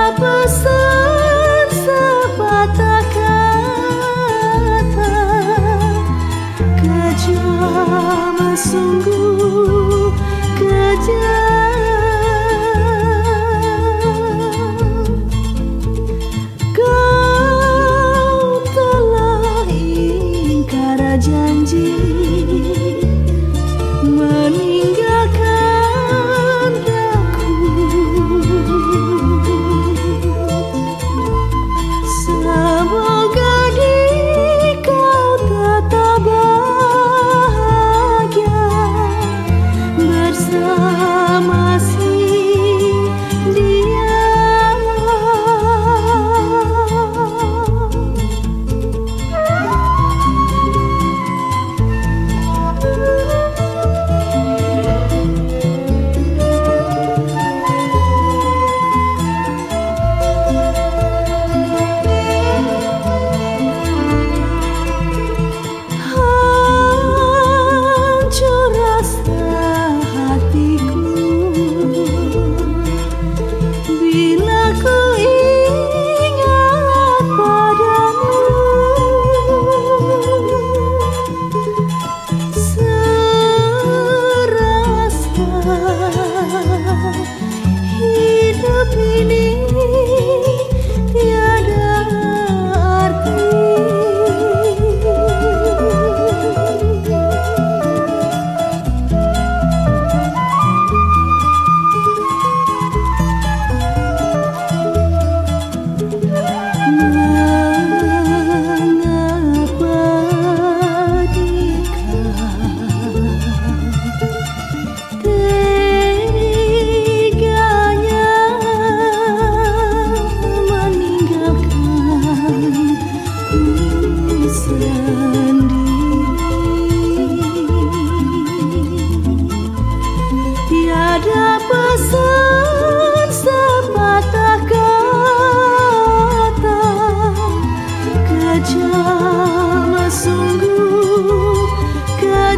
apa saja